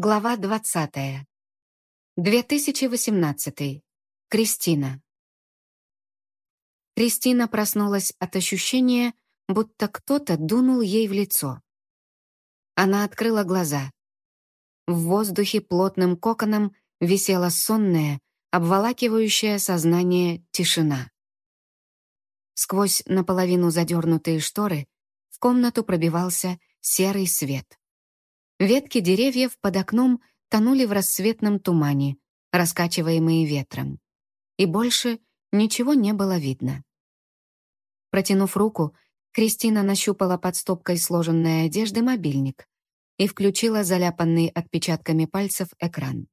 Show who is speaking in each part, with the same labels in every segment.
Speaker 1: Глава 20. 2018. Кристина. Кристина проснулась от ощущения, будто кто-то дунул ей в лицо. Она открыла глаза. В воздухе плотным коконом висела сонная, обволакивающая сознание тишина. Сквозь наполовину задернутые шторы в комнату пробивался серый свет. Ветки деревьев под окном тонули в рассветном тумане, раскачиваемые ветром. И больше ничего не было видно. Протянув руку, Кристина нащупала под стопкой сложенной одежды мобильник и включила заляпанный отпечатками пальцев экран.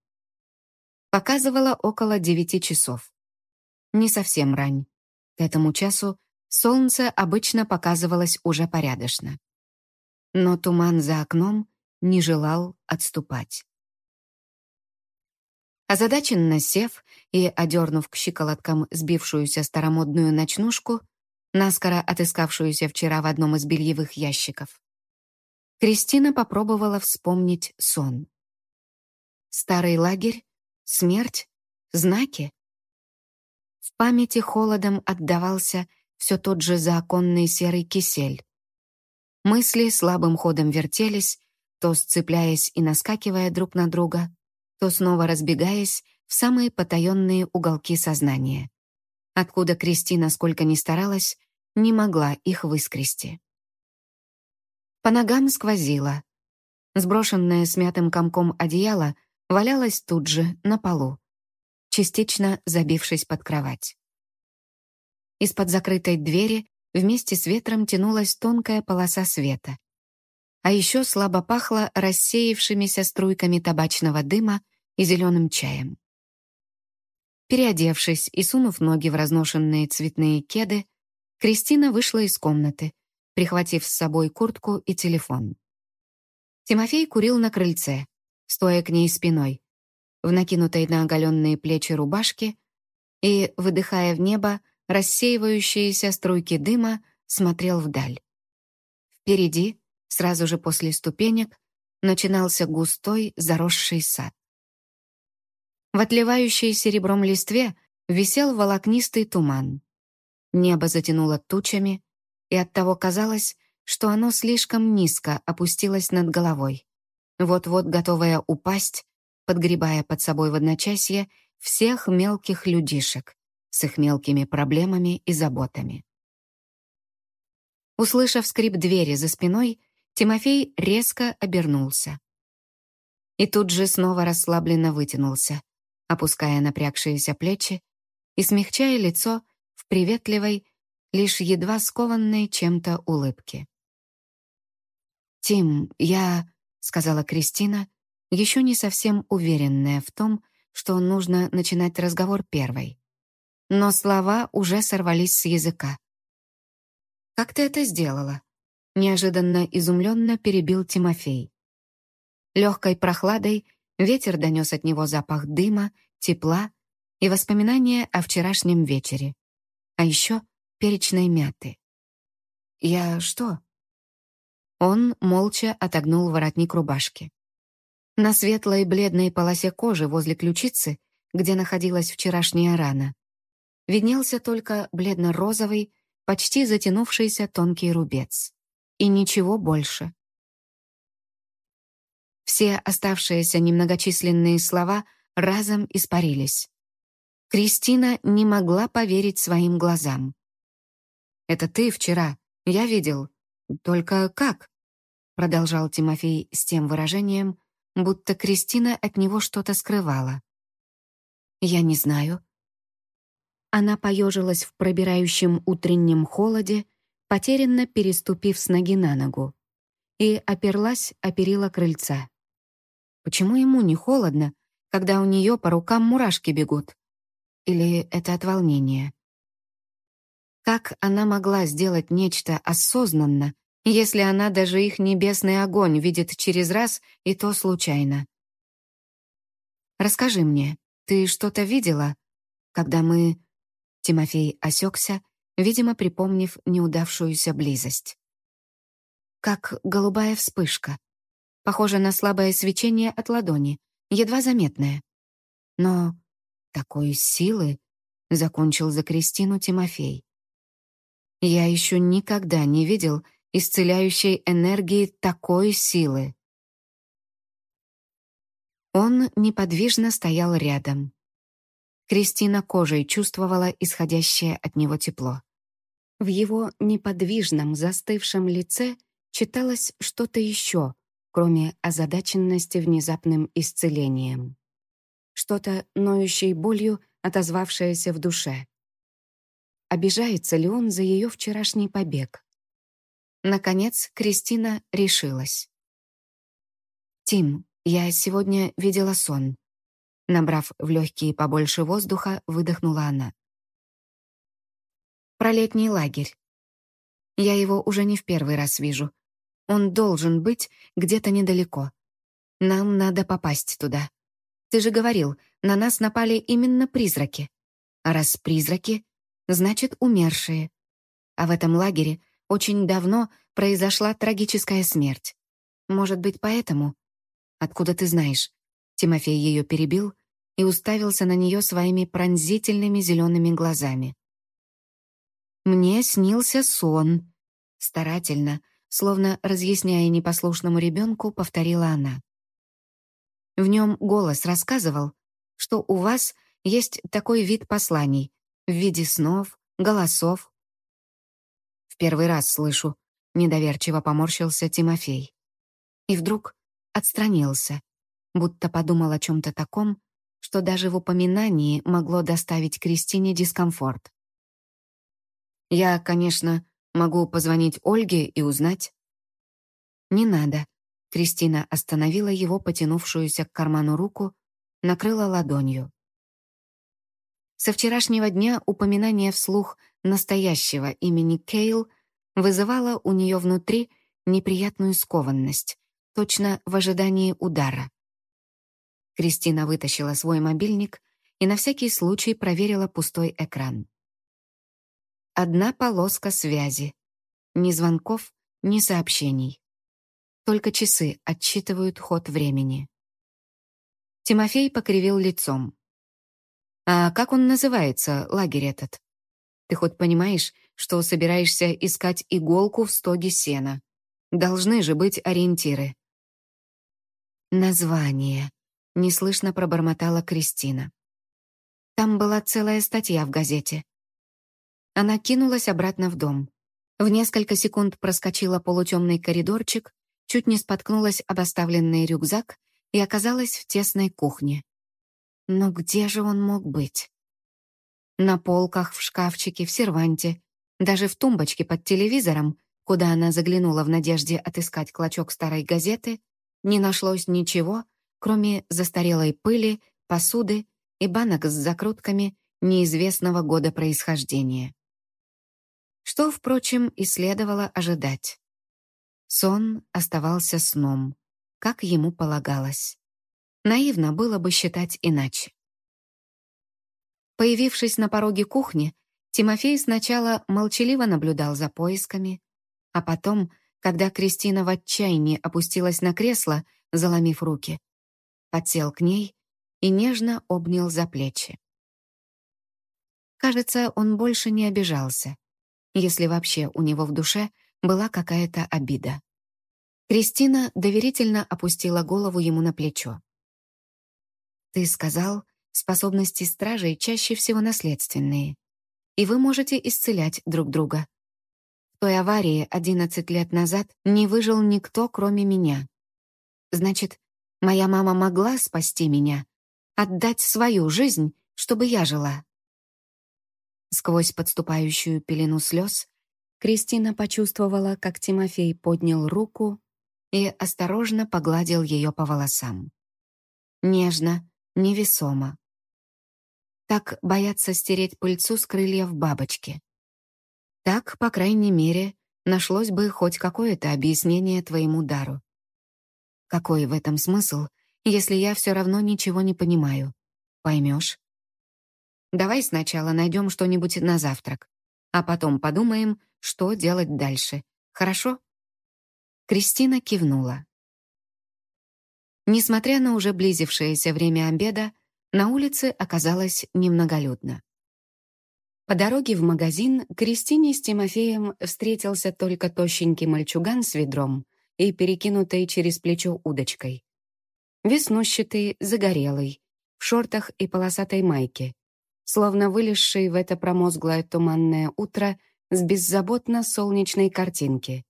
Speaker 1: Показывала около девяти часов. Не совсем рань. К этому часу солнце обычно показывалось уже порядочно. Но туман за окном не желал отступать. Озадаченно сев и одернув к щиколоткам сбившуюся старомодную ночнушку, наскоро отыскавшуюся вчера в одном из бельевых ящиков, Кристина попробовала вспомнить сон. Старый лагерь, смерть, знаки. В памяти холодом отдавался все тот же законный серый кисель. Мысли слабым ходом вертелись, то сцепляясь и наскакивая друг на друга, то снова разбегаясь в самые потаенные уголки сознания, откуда Кристина, сколько ни старалась, не могла их выскрести. По ногам сквозило. Сброшенное смятым комком одеяло валялось тут же, на полу, частично забившись под кровать. Из-под закрытой двери вместе с ветром тянулась тонкая полоса света, а еще слабо пахло рассеявшимися струйками табачного дыма и зеленым чаем. Переодевшись и сунув ноги в разношенные цветные кеды, Кристина вышла из комнаты, прихватив с собой куртку и телефон. Тимофей курил на крыльце, стоя к ней спиной, в накинутой на оголенные плечи рубашке и, выдыхая в небо рассеивающиеся струйки дыма, смотрел вдаль. Впереди, Сразу же после ступенек начинался густой заросший сад. В отливающей серебром листве висел волокнистый туман. Небо затянуло тучами, и оттого казалось, что оно слишком низко опустилось над головой, вот-вот готовое упасть, подгребая под собой в одночасье всех мелких людишек с их мелкими проблемами и заботами. Услышав скрип двери за спиной, Тимофей резко обернулся. И тут же снова расслабленно вытянулся, опуская напрягшиеся плечи и смягчая лицо в приветливой, лишь едва скованной чем-то улыбке. «Тим, я...» — сказала Кристина, еще не совсем уверенная в том, что нужно начинать разговор первой. Но слова уже сорвались с языка. «Как ты это сделала?» Неожиданно изумленно перебил Тимофей. Легкой прохладой ветер донес от него запах дыма, тепла и воспоминания о вчерашнем вечере. А еще перечной мяты. «Я что?» Он молча отогнул воротник рубашки. На светлой бледной полосе кожи возле ключицы, где находилась вчерашняя рана, виднелся только бледно-розовый, почти затянувшийся тонкий рубец и ничего больше. Все оставшиеся немногочисленные слова разом испарились. Кристина не могла поверить своим глазам. «Это ты вчера, я видел. Только как?» Продолжал Тимофей с тем выражением, будто Кристина от него что-то скрывала. «Я не знаю». Она поежилась в пробирающем утреннем холоде потерянно переступив с ноги на ногу, и оперлась о перила крыльца. Почему ему не холодно, когда у нее по рукам мурашки бегут? Или это от волнения? Как она могла сделать нечто осознанно, если она даже их небесный огонь видит через раз, и то случайно? «Расскажи мне, ты что-то видела, когда мы...» Тимофей осекся видимо, припомнив неудавшуюся близость. Как голубая вспышка. похоже на слабое свечение от ладони, едва заметное. Но такой силы закончил за Кристину Тимофей. Я еще никогда не видел исцеляющей энергии такой силы. Он неподвижно стоял рядом. Кристина кожей чувствовала исходящее от него тепло. В его неподвижном, застывшем лице читалось что-то еще, кроме озадаченности внезапным исцелением. Что-то ноющей болью, отозвавшееся в душе. Обижается ли он за ее вчерашний побег? Наконец, Кристина решилась. «Тим, я сегодня видела сон». Набрав в легкие побольше воздуха, выдохнула она. «Про летний лагерь. Я его уже не в первый раз вижу. Он должен быть где-то недалеко. Нам надо попасть туда. Ты же говорил, на нас напали именно призраки. А раз призраки, значит, умершие. А в этом лагере очень давно произошла трагическая смерть. Может быть, поэтому? Откуда ты знаешь? Тимофей ее перебил и уставился на нее своими пронзительными зелеными глазами. «Мне снился сон», — старательно, словно разъясняя непослушному ребенку, повторила она. В нем голос рассказывал, что у вас есть такой вид посланий в виде снов, голосов. В первый раз слышу, недоверчиво поморщился Тимофей. И вдруг отстранился, будто подумал о чем-то таком, что даже в упоминании могло доставить Кристине дискомфорт. «Я, конечно, Могу позвонить Ольге и узнать». «Не надо». Кристина остановила его потянувшуюся к карману руку, накрыла ладонью. Со вчерашнего дня упоминание вслух настоящего имени Кейл вызывало у нее внутри неприятную скованность, точно в ожидании удара. Кристина вытащила свой мобильник и на всякий случай проверила пустой экран. Одна полоска связи. Ни звонков, ни сообщений. Только часы отсчитывают ход времени. Тимофей покривил лицом. «А как он называется, лагерь этот? Ты хоть понимаешь, что собираешься искать иголку в стоге сена? Должны же быть ориентиры». «Название», — неслышно пробормотала Кристина. Там была целая статья в газете. Она кинулась обратно в дом. В несколько секунд проскочила полутемный коридорчик, чуть не споткнулась об оставленный рюкзак и оказалась в тесной кухне. Но где же он мог быть? На полках, в шкафчике, в серванте, даже в тумбочке под телевизором, куда она заглянула в надежде отыскать клочок старой газеты, не нашлось ничего, кроме застарелой пыли, посуды и банок с закрутками неизвестного года происхождения что, впрочем, и следовало ожидать. Сон оставался сном, как ему полагалось. Наивно было бы считать иначе. Появившись на пороге кухни, Тимофей сначала молчаливо наблюдал за поисками, а потом, когда Кристина в отчаянии опустилась на кресло, заломив руки, подсел к ней и нежно обнял за плечи. Кажется, он больше не обижался если вообще у него в душе была какая-то обида. Кристина доверительно опустила голову ему на плечо. «Ты сказал, способности стражей чаще всего наследственные, и вы можете исцелять друг друга. В той аварии 11 лет назад не выжил никто, кроме меня. Значит, моя мама могла спасти меня, отдать свою жизнь, чтобы я жила. Сквозь подступающую пелену слез Кристина почувствовала, как Тимофей поднял руку и осторожно погладил ее по волосам. Нежно, невесомо. Так боятся стереть пыльцу с крыльев бабочки. Так, по крайней мере, нашлось бы хоть какое-то объяснение твоему дару. Какой в этом смысл, если я все равно ничего не понимаю? Поймешь? Давай сначала найдем что-нибудь на завтрак, а потом подумаем, что делать дальше. Хорошо?» Кристина кивнула. Несмотря на уже близившееся время обеда, на улице оказалось немноголюдно. По дороге в магазин Кристине с Тимофеем встретился только тощенький мальчуган с ведром и перекинутой через плечо удочкой. Веснущатый, загорелый, в шортах и полосатой майке, словно вылезший в это промозглое туманное утро с беззаботно солнечной картинки.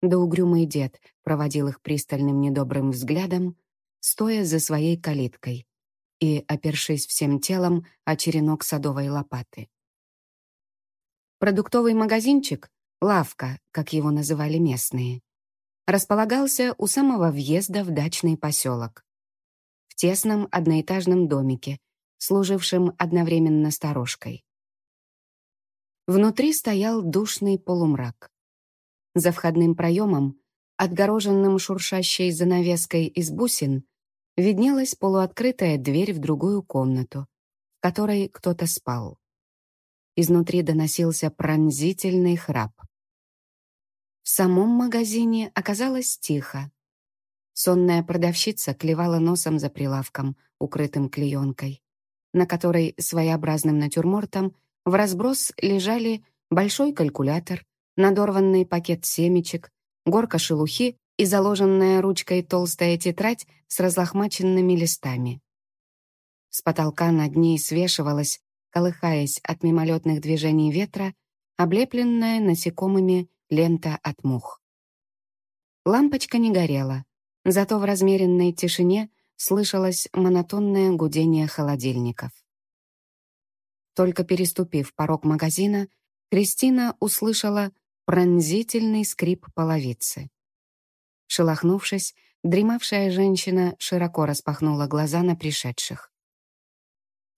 Speaker 1: Да угрюмый дед проводил их пристальным недобрым взглядом, стоя за своей калиткой и опершись всем телом о черенок садовой лопаты. Продуктовый магазинчик, лавка, как его называли местные, располагался у самого въезда в дачный поселок. В тесном одноэтажном домике, служившем одновременно сторожкой. Внутри стоял душный полумрак. За входным проемом, отгороженным шуршащей занавеской из бусин, виднелась полуоткрытая дверь в другую комнату, в которой кто-то спал. Изнутри доносился пронзительный храп. В самом магазине оказалось тихо. Сонная продавщица клевала носом за прилавком, укрытым клеенкой, на которой своеобразным натюрмортом в разброс лежали большой калькулятор, надорванный пакет семечек, горка шелухи и заложенная ручкой толстая тетрадь с разлохмаченными листами. С потолка над ней свешивалась колыхаясь от мимолетных движений ветра, облепленная насекомыми лента от мух. Лампочка не горела, зато в размеренной тишине слышалось монотонное гудение холодильников. Только переступив порог магазина, Кристина услышала пронзительный скрип половицы. Шелохнувшись, дремавшая женщина широко распахнула глаза на пришедших.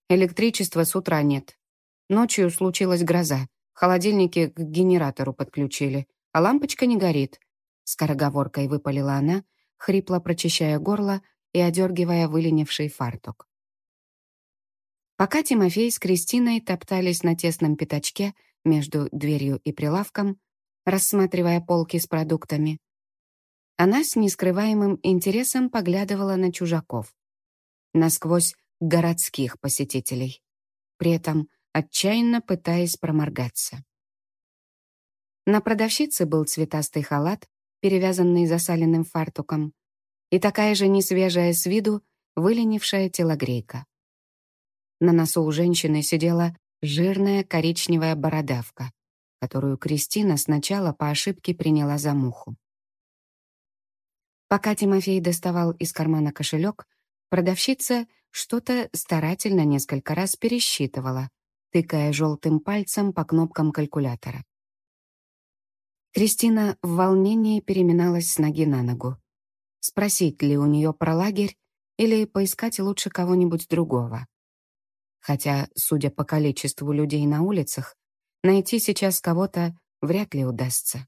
Speaker 1: Электричества с утра нет. Ночью случилась гроза. Холодильники к генератору подключили, а лампочка не горит. Скороговоркой выпалила она, хрипло прочищая горло и одергивая выленивший фартук. Пока Тимофей с Кристиной топтались на тесном пятачке между дверью и прилавком, рассматривая полки с продуктами, она с нескрываемым интересом поглядывала на чужаков. Насквозь городских посетителей, при этом отчаянно пытаясь проморгаться. На продавщице был цветастый халат, перевязанный засаленным фартуком, и такая же несвежая с виду выленившая телогрейка. На носу у женщины сидела жирная коричневая бородавка, которую Кристина сначала по ошибке приняла за муху. Пока Тимофей доставал из кармана кошелек, продавщица что-то старательно несколько раз пересчитывала, тыкая желтым пальцем по кнопкам калькулятора. Кристина в волнении переминалась с ноги на ногу. Спросить ли у нее про лагерь или поискать лучше кого-нибудь другого. Хотя, судя по количеству людей на улицах, найти сейчас кого-то вряд ли удастся.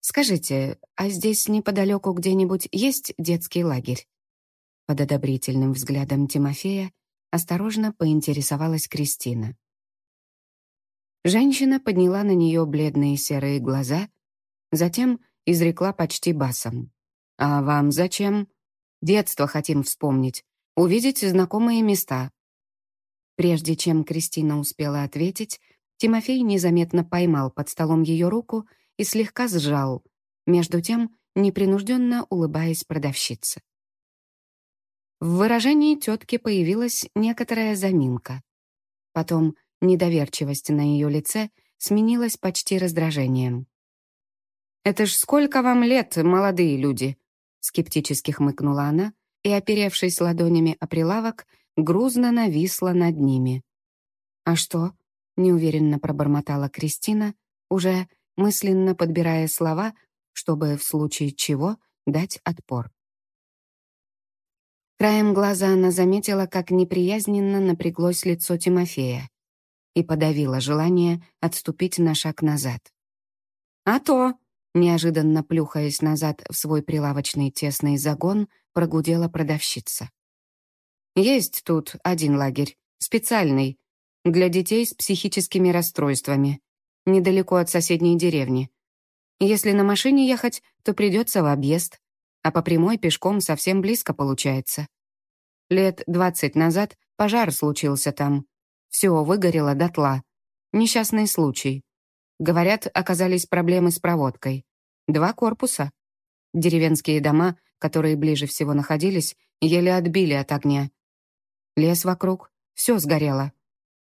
Speaker 1: «Скажите, а здесь неподалеку где-нибудь есть детский лагерь?» Под одобрительным взглядом Тимофея осторожно поинтересовалась Кристина. Женщина подняла на нее бледные серые глаза, затем изрекла почти басом. «А вам зачем? Детство хотим вспомнить, увидеть знакомые места». Прежде чем Кристина успела ответить, Тимофей незаметно поймал под столом ее руку и слегка сжал, между тем непринужденно улыбаясь продавщице. В выражении тетки появилась некоторая заминка. Потом недоверчивость на ее лице сменилась почти раздражением. «Это ж сколько вам лет, молодые люди?» Скептически хмыкнула она и, оперевшись ладонями о прилавок, грузно нависла над ними. «А что?» — неуверенно пробормотала Кристина, уже мысленно подбирая слова, чтобы в случае чего дать отпор. Краем глаза она заметила, как неприязненно напряглось лицо Тимофея и подавила желание отступить на шаг назад. «А то!» — неожиданно плюхаясь назад в свой прилавочный тесный загон, прогудела продавщица. «Есть тут один лагерь, специальный, для детей с психическими расстройствами, недалеко от соседней деревни. Если на машине ехать, то придется в объезд, а по прямой пешком совсем близко получается. Лет двадцать назад пожар случился там. Все выгорело дотла. Несчастный случай. Говорят, оказались проблемы с проводкой. Два корпуса. Деревенские дома, которые ближе всего находились, еле отбили от огня. Лес вокруг, все сгорело.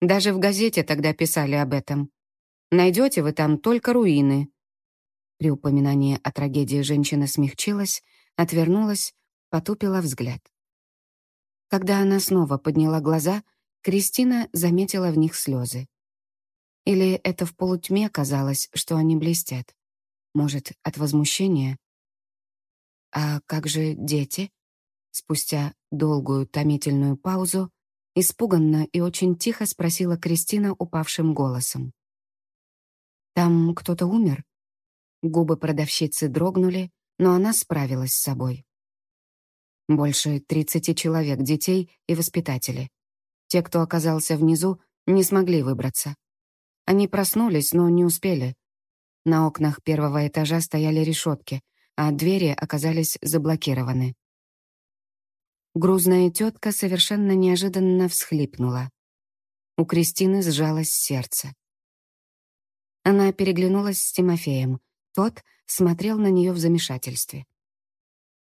Speaker 1: Даже в газете тогда писали об этом. Найдете вы там только руины. При упоминании о трагедии женщина смягчилась, отвернулась, потупила взгляд. Когда она снова подняла глаза, Кристина заметила в них слезы. Или это в полутьме казалось, что они блестят? Может, от возмущения? «А как же дети?» Спустя долгую томительную паузу испуганно и очень тихо спросила Кристина упавшим голосом. «Там кто-то умер?» Губы продавщицы дрогнули, но она справилась с собой. Больше тридцати человек, детей и воспитатели. Те, кто оказался внизу, не смогли выбраться. Они проснулись, но не успели. На окнах первого этажа стояли решетки, а двери оказались заблокированы. Грузная тетка совершенно неожиданно всхлипнула. У Кристины сжалось сердце. Она переглянулась с Тимофеем. Тот смотрел на нее в замешательстве.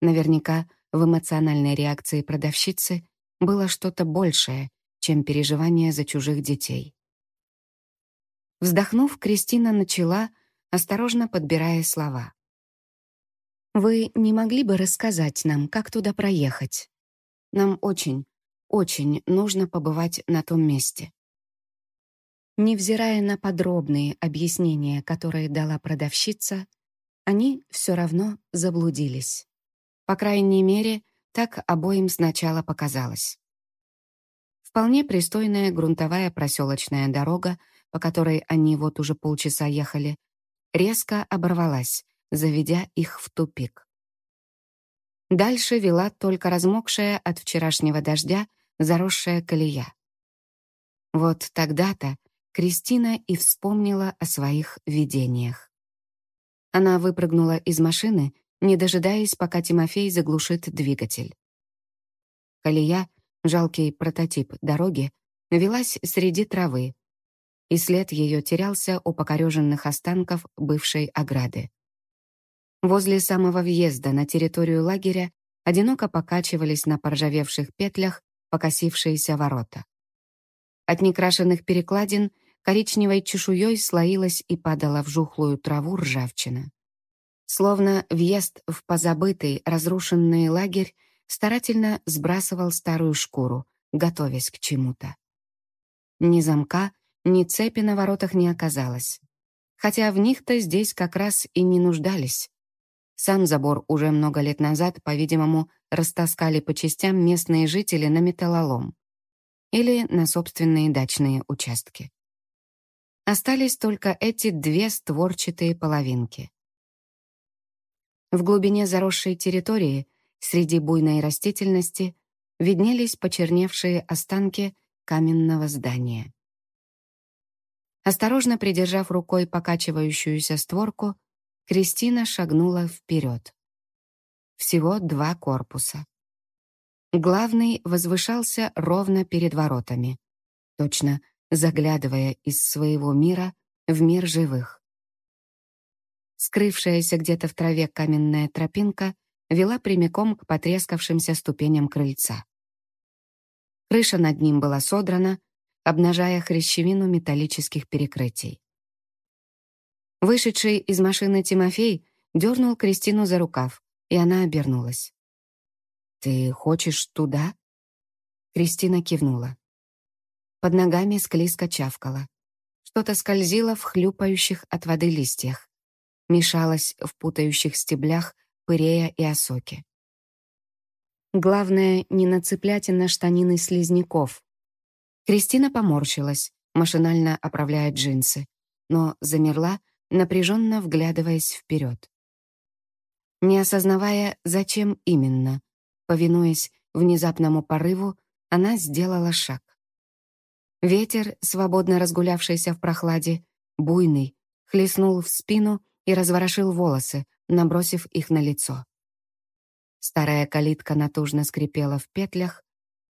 Speaker 1: Наверняка в эмоциональной реакции продавщицы было что-то большее, чем переживание за чужих детей. Вздохнув, Кристина начала, осторожно подбирая слова. «Вы не могли бы рассказать нам, как туда проехать? Нам очень, очень нужно побывать на том месте». Невзирая на подробные объяснения, которые дала продавщица, они все равно заблудились. По крайней мере, так обоим сначала показалось. Вполне пристойная грунтовая проселочная дорога по которой они вот уже полчаса ехали, резко оборвалась, заведя их в тупик. Дальше вела только размокшая от вчерашнего дождя заросшая колея. Вот тогда-то Кристина и вспомнила о своих видениях. Она выпрыгнула из машины, не дожидаясь, пока Тимофей заглушит двигатель. Колея, жалкий прототип дороги, велась среди травы, и след ее терялся у покореженных останков бывшей ограды. Возле самого въезда на территорию лагеря одиноко покачивались на поржавевших петлях покосившиеся ворота. От некрашенных перекладин коричневой чешуей слоилась и падала в жухлую траву ржавчина. Словно въезд в позабытый, разрушенный лагерь старательно сбрасывал старую шкуру, готовясь к чему-то. Ни замка, ни цепи на воротах не оказалось. Хотя в них-то здесь как раз и не нуждались. Сам забор уже много лет назад, по-видимому, растаскали по частям местные жители на металлолом или на собственные дачные участки. Остались только эти две створчатые половинки. В глубине заросшей территории, среди буйной растительности, виднелись почерневшие останки каменного здания. Осторожно придержав рукой покачивающуюся створку, Кристина шагнула вперед. Всего два корпуса. Главный возвышался ровно перед воротами, точно заглядывая из своего мира в мир живых. Скрывшаяся где-то в траве каменная тропинка вела прямиком к потрескавшимся ступеням крыльца. Крыша над ним была содрана, обнажая хрящевину металлических перекрытий. Вышедший из машины Тимофей дернул Кристину за рукав, и она обернулась. «Ты хочешь туда?» Кристина кивнула. Под ногами склизко чавкала. Что-то скользило в хлюпающих от воды листьях. Мешалось в путающих стеблях пырея и осоки. Главное, не нацеплять на штанины слизняков, Кристина поморщилась, машинально оправляя джинсы, но замерла, напряженно вглядываясь вперед. Не осознавая, зачем именно, повинуясь внезапному порыву, она сделала шаг. Ветер, свободно разгулявшийся в прохладе, буйный, хлестнул в спину и разворошил волосы, набросив их на лицо. Старая калитка натужно скрипела в петлях,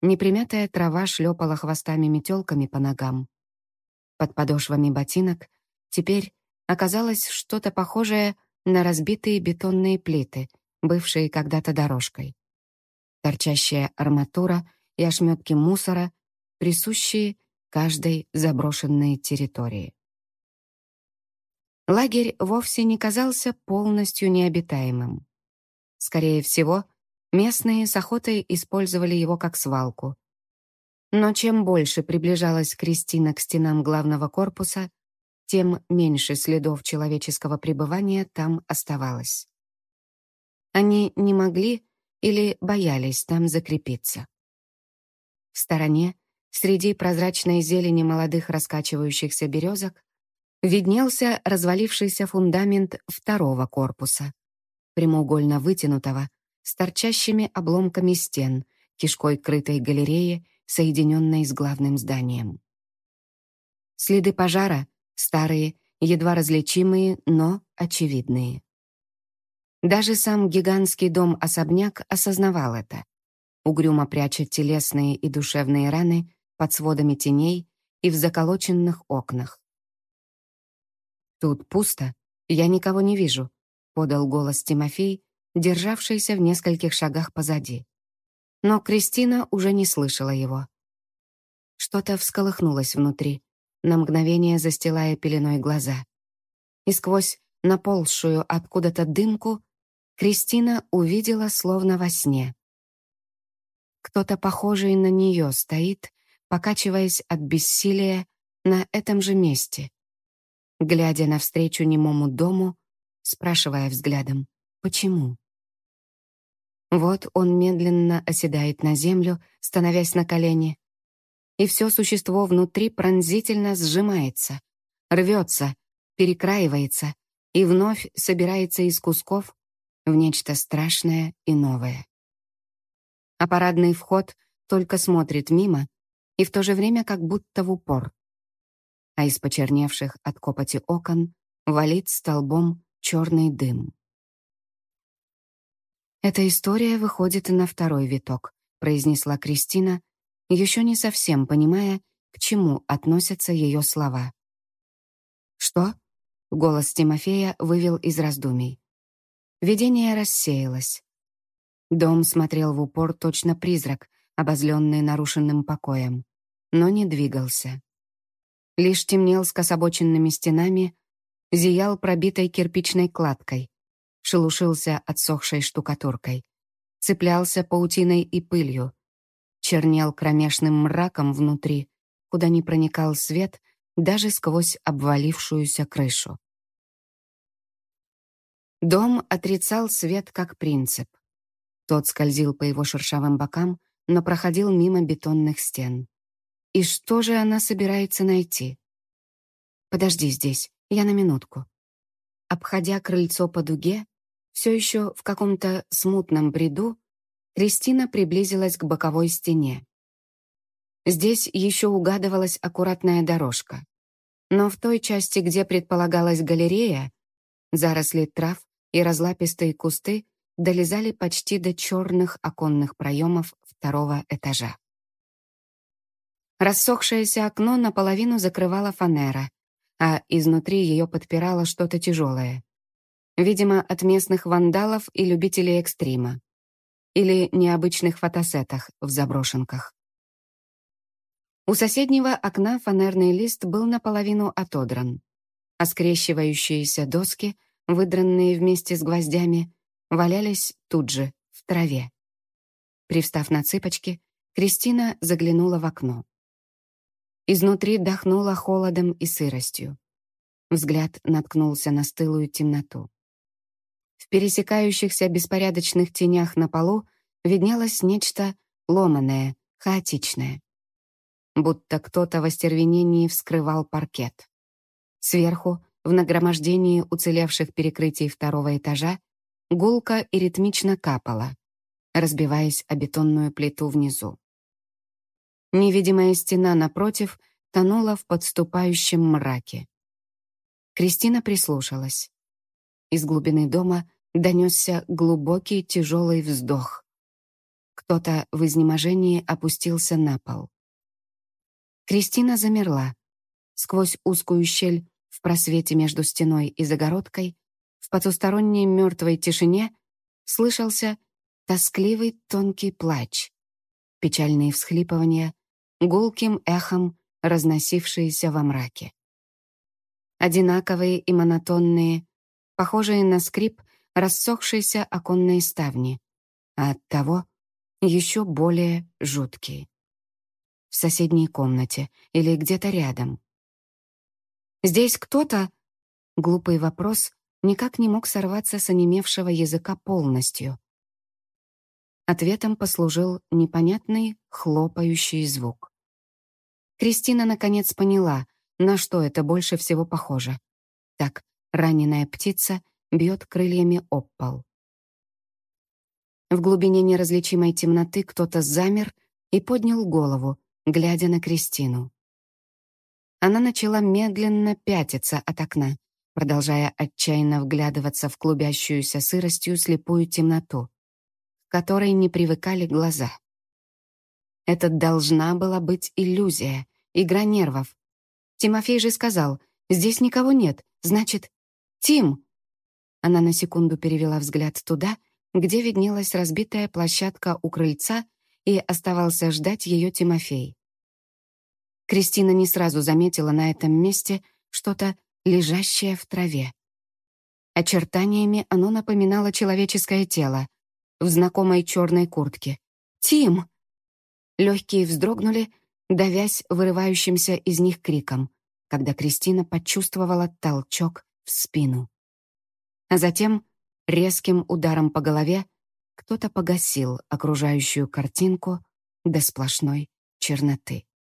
Speaker 1: непримятая трава шлепала хвостами-метелками по ногам. Под подошвами ботинок теперь оказалось что-то похожее на разбитые бетонные плиты, бывшие когда-то дорожкой. Торчащая арматура и ошметки мусора, присущие каждой заброшенной территории. Лагерь вовсе не казался полностью необитаемым. Скорее всего, местные с охотой использовали его как свалку. Но чем больше приближалась Кристина к стенам главного корпуса, тем меньше следов человеческого пребывания там оставалось. Они не могли или боялись там закрепиться. В стороне, среди прозрачной зелени молодых раскачивающихся березок, виднелся развалившийся фундамент второго корпуса, прямоугольно вытянутого, с торчащими обломками стен, кишкой крытой галереи, соединенной с главным зданием. Следы пожара — старые, едва различимые, но очевидные. Даже сам гигантский дом-особняк осознавал это, угрюмо пряча телесные и душевные раны под сводами теней и в заколоченных окнах. «Тут пусто, я никого не вижу», — подал голос Тимофей, державшийся в нескольких шагах позади. Но Кристина уже не слышала его. Что-то всколыхнулось внутри, на мгновение застилая пеленой глаза. И сквозь наползшую откуда-то дымку Кристина увидела словно во сне. Кто-то похожий на нее стоит, покачиваясь от бессилия на этом же месте, глядя навстречу немому дому, спрашивая взглядом, почему. Вот он медленно оседает на землю, становясь на колени, и все существо внутри пронзительно сжимается, рвется, перекраивается и вновь собирается из кусков в нечто страшное и новое. А парадный вход только смотрит мимо и в то же время как будто в упор а из почерневших от копоти окон валит столбом черный дым. «Эта история выходит на второй виток», — произнесла Кристина, еще не совсем понимая, к чему относятся ее слова. «Что?» — голос Тимофея вывел из раздумий. Видение рассеялось. Дом смотрел в упор точно призрак, обозленный нарушенным покоем, но не двигался лишь темнел с кособоченными стенами, зиял пробитой кирпичной кладкой, шелушился отсохшей штукатуркой, цеплялся паутиной и пылью, чернел кромешным мраком внутри, куда не проникал свет даже сквозь обвалившуюся крышу. Дом отрицал свет как принцип. Тот скользил по его шершавым бокам, но проходил мимо бетонных стен. И что же она собирается найти? Подожди здесь, я на минутку. Обходя крыльцо по дуге, все еще в каком-то смутном бреду, Кристина приблизилась к боковой стене. Здесь еще угадывалась аккуратная дорожка. Но в той части, где предполагалась галерея, заросли трав и разлапистые кусты долезали почти до черных оконных проемов второго этажа. Рассохшееся окно наполовину закрывала фанера, а изнутри ее подпирало что-то тяжелое. Видимо, от местных вандалов и любителей экстрима. Или необычных фотосетах в заброшенках. У соседнего окна фанерный лист был наполовину отодран, а скрещивающиеся доски, выдранные вместе с гвоздями, валялись тут же, в траве. Привстав на цыпочки, Кристина заглянула в окно. Изнутри дохнуло холодом и сыростью. Взгляд наткнулся на стылую темноту. В пересекающихся беспорядочных тенях на полу виднелось нечто ломаное, хаотичное. Будто кто-то в остервенении вскрывал паркет. Сверху, в нагромождении уцелевших перекрытий второго этажа, гулко и ритмично капала, разбиваясь о бетонную плиту внизу. Невидимая стена напротив тонула в подступающем мраке. Кристина прислушалась. Из глубины дома донесся глубокий тяжелый вздох. Кто-то в изнеможении опустился на пол. Кристина замерла. Сквозь узкую щель в просвете между стеной и загородкой, в потусторонней мертвой тишине слышался тоскливый тонкий плач, печальные всхлипывания, гулким эхом разносившиеся во мраке. Одинаковые и монотонные, похожие на скрип рассохшейся оконной ставни, а оттого еще более жуткие. В соседней комнате или где-то рядом. «Здесь кто-то?» Глупый вопрос никак не мог сорваться с онемевшего языка полностью. Ответом послужил непонятный хлопающий звук. Кристина наконец поняла, на что это больше всего похоже. Так, раненая птица бьет крыльями об пол. В глубине неразличимой темноты кто-то замер и поднял голову, глядя на Кристину. Она начала медленно пятиться от окна, продолжая отчаянно вглядываться в клубящуюся сыростью слепую темноту, которой не привыкали глаза. Это должна была быть иллюзия, игра нервов. Тимофей же сказал, «Здесь никого нет, значит, Тим!» Она на секунду перевела взгляд туда, где виднелась разбитая площадка у крыльца, и оставался ждать ее Тимофей. Кристина не сразу заметила на этом месте что-то лежащее в траве. Очертаниями оно напоминало человеческое тело в знакомой черной куртке. «Тим!» Легкие вздрогнули, давясь вырывающимся из них криком, когда Кристина почувствовала толчок в спину. А затем резким ударом по голове кто-то погасил окружающую картинку до сплошной черноты.